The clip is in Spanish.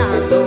cambiando.